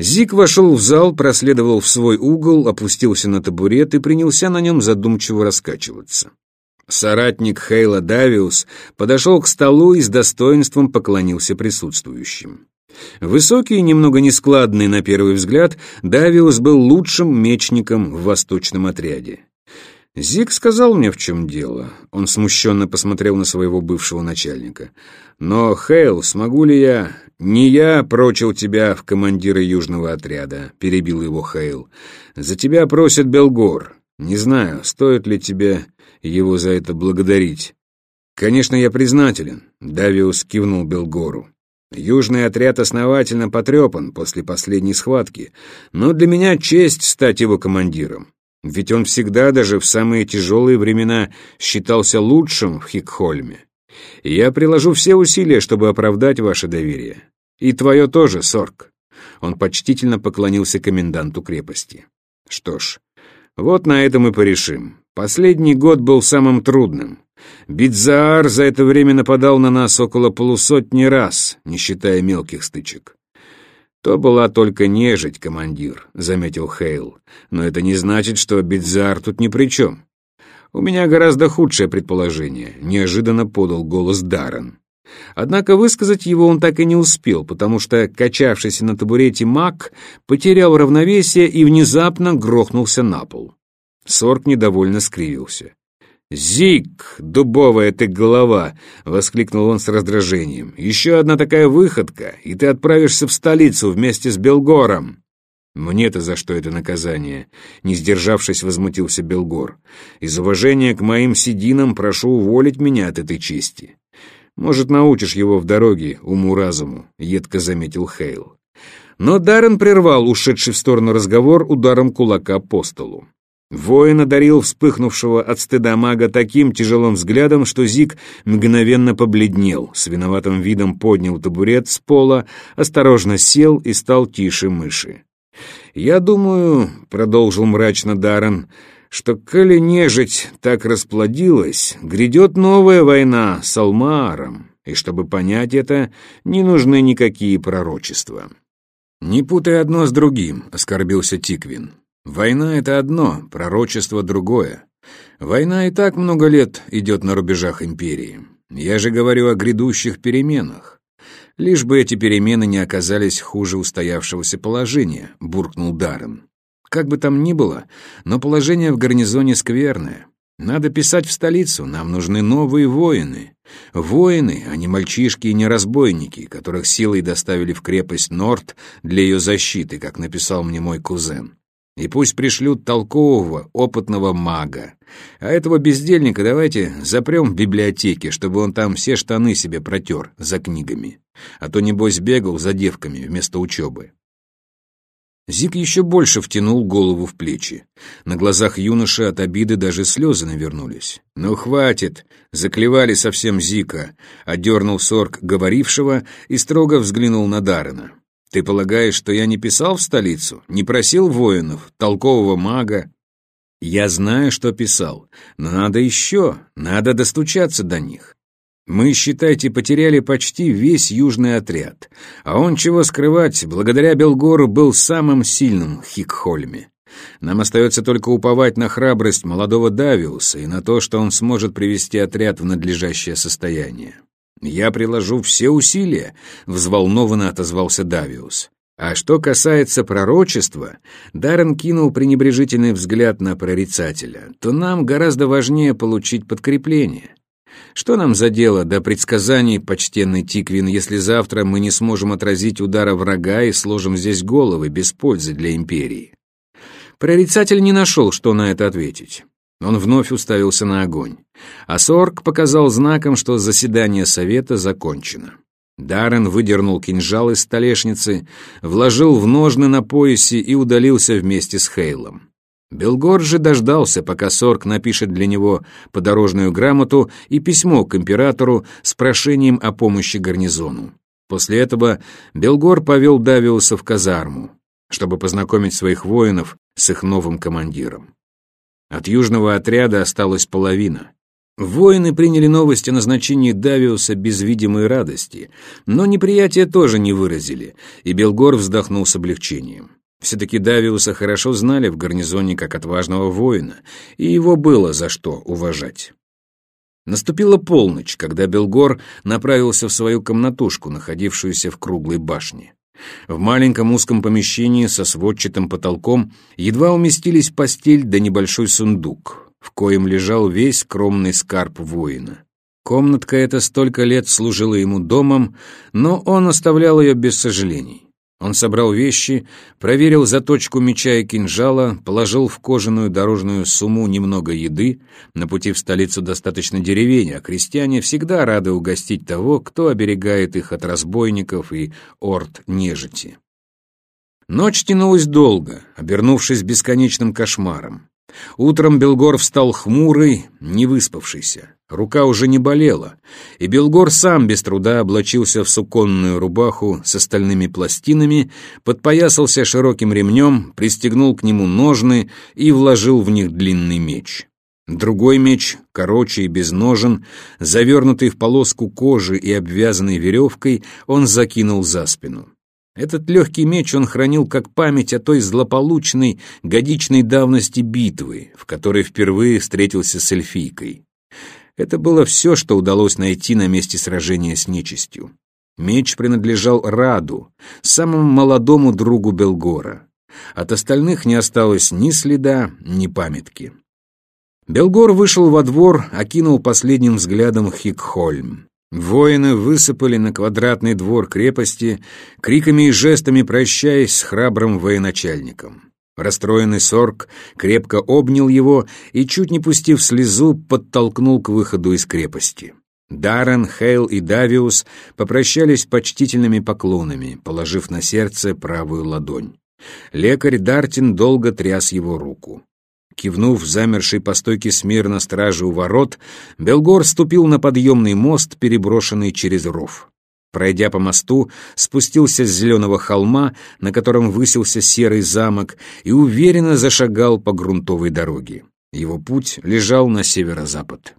Зик вошел в зал, проследовал в свой угол, опустился на табурет и принялся на нем задумчиво раскачиваться. Соратник Хейла Давиус подошел к столу и с достоинством поклонился присутствующим. Высокий и немного нескладный на первый взгляд, Давиус был лучшим мечником в восточном отряде. Зик сказал мне, в чем дело. Он смущенно посмотрел на своего бывшего начальника. Но, Хейл, смогу ли я... Не я прочил тебя в командиры южного отряда, перебил его Хейл. За тебя просит Белгор. Не знаю, стоит ли тебе его за это благодарить. Конечно, я признателен, Давиус кивнул Белгору. Южный отряд основательно потрепан после последней схватки, но для меня честь стать его командиром. Ведь он всегда, даже в самые тяжелые времена, считался лучшим в Хикхольме. Я приложу все усилия, чтобы оправдать ваше доверие. И твое тоже, Сорг. Он почтительно поклонился коменданту крепости. Что ж, вот на этом и порешим. Последний год был самым трудным. Бидзаар за это время нападал на нас около полусотни раз, не считая мелких стычек. «То была только нежить, командир», — заметил Хейл. «Но это не значит, что Бидзаар тут ни при чем. У меня гораздо худшее предположение», — неожиданно подал голос Даррен. Однако высказать его он так и не успел, потому что качавшийся на табурете маг потерял равновесие и внезапно грохнулся на пол. Сорк недовольно скривился. «Зик, дубовая ты голова!» — воскликнул он с раздражением. «Еще одна такая выходка, и ты отправишься в столицу вместе с Белгором!» «Мне-то за что это наказание?» — не сдержавшись, возмутился Белгор. «Из уважения к моим сединам прошу уволить меня от этой чести. Может, научишь его в дороге уму-разуму», — едко заметил Хейл. Но Даррен прервал ушедший в сторону разговор ударом кулака по столу. Воин одарил вспыхнувшего от стыда мага таким тяжелым взглядом, что Зик мгновенно побледнел, с виноватым видом поднял табурет с пола, осторожно сел и стал тише мыши. «Я думаю», — продолжил мрачно Даррен, — «что, коли нежить так расплодилась, грядет новая война с Алмааром, и чтобы понять это, не нужны никакие пророчества». «Не путай одно с другим», — оскорбился Тиквин. Война — это одно, пророчество — другое. Война и так много лет идет на рубежах империи. Я же говорю о грядущих переменах. Лишь бы эти перемены не оказались хуже устоявшегося положения, буркнул Даррен. Как бы там ни было, но положение в гарнизоне скверное. Надо писать в столицу, нам нужны новые воины. Воины, а не мальчишки и не разбойники, которых силой доставили в крепость Норт для ее защиты, как написал мне мой кузен. И пусть пришлют толкового, опытного мага. А этого бездельника давайте запрем в библиотеке, чтобы он там все штаны себе протер за книгами. А то, небось, бегал за девками вместо учебы. Зик еще больше втянул голову в плечи. На глазах юноши от обиды даже слезы навернулись. «Ну, хватит!» — заклевали совсем Зика, — одернул сорг говорившего и строго взглянул на Дарена. Ты полагаешь, что я не писал в столицу, не просил воинов, толкового мага? Я знаю, что писал, но надо еще, надо достучаться до них. Мы, считайте, потеряли почти весь южный отряд, а он, чего скрывать, благодаря Белгору был самым сильным в Хикхольме. Нам остается только уповать на храбрость молодого Давиуса и на то, что он сможет привести отряд в надлежащее состояние. «Я приложу все усилия», — взволнованно отозвался Давиус. А что касается пророчества, Даррен кинул пренебрежительный взгляд на прорицателя, то нам гораздо важнее получить подкрепление. Что нам за дело до предсказаний, почтенный Тиквин, если завтра мы не сможем отразить удара врага и сложим здесь головы без пользы для империи? Прорицатель не нашел, что на это ответить. Он вновь уставился на огонь. А Сорг показал знаком, что заседание совета закончено. Даррен выдернул кинжал из столешницы, вложил в ножны на поясе и удалился вместе с Хейлом. Белгор же дождался, пока Сорг напишет для него подорожную грамоту и письмо к императору с прошением о помощи гарнизону. После этого Белгор повел Давиуса в казарму, чтобы познакомить своих воинов с их новым командиром. От южного отряда осталась половина. Воины приняли новость о назначении Давиуса без видимой радости, но неприятие тоже не выразили, и Белгор вздохнул с облегчением. Все-таки Давиуса хорошо знали в гарнизоне как отважного воина, и его было за что уважать. Наступила полночь, когда Белгор направился в свою комнатушку, находившуюся в круглой башне. В маленьком узком помещении со сводчатым потолком едва уместились постель да небольшой сундук, в коем лежал весь скромный скарб воина. Комнатка эта столько лет служила ему домом, но он оставлял ее без сожалений. Он собрал вещи, проверил заточку меча и кинжала, положил в кожаную дорожную сумму немного еды. На пути в столицу достаточно деревень, а крестьяне всегда рады угостить того, кто оберегает их от разбойников и орд нежити. Ночь тянулась долго, обернувшись бесконечным кошмаром. Утром Белгор встал хмурый, не выспавшийся. Рука уже не болела, и Белгор сам без труда облачился в суконную рубаху с остальными пластинами, подпоясался широким ремнем, пристегнул к нему ножны и вложил в них длинный меч. Другой меч, короче и без ножен, завернутый в полоску кожи и обвязанный веревкой, он закинул за спину. Этот легкий меч он хранил как память о той злополучной годичной давности битвы, в которой впервые встретился с эльфийкой. Это было все, что удалось найти на месте сражения с нечистью. Меч принадлежал Раду, самому молодому другу Белгора. От остальных не осталось ни следа, ни памятки. Белгор вышел во двор, окинул последним взглядом Хикхольм. Воины высыпали на квадратный двор крепости, криками и жестами прощаясь с храбрым военачальником. Расстроенный Сорг крепко обнял его и, чуть не пустив слезу, подтолкнул к выходу из крепости. Даррен, Хейл и Давиус попрощались почтительными поклонами, положив на сердце правую ладонь. Лекарь Дартин долго тряс его руку. Кивнув замерший по стойке смирно стражи у ворот, Белгор ступил на подъемный мост, переброшенный через ров. Пройдя по мосту, спустился с зеленого холма, на котором высился серый замок, и уверенно зашагал по грунтовой дороге. Его путь лежал на северо-запад.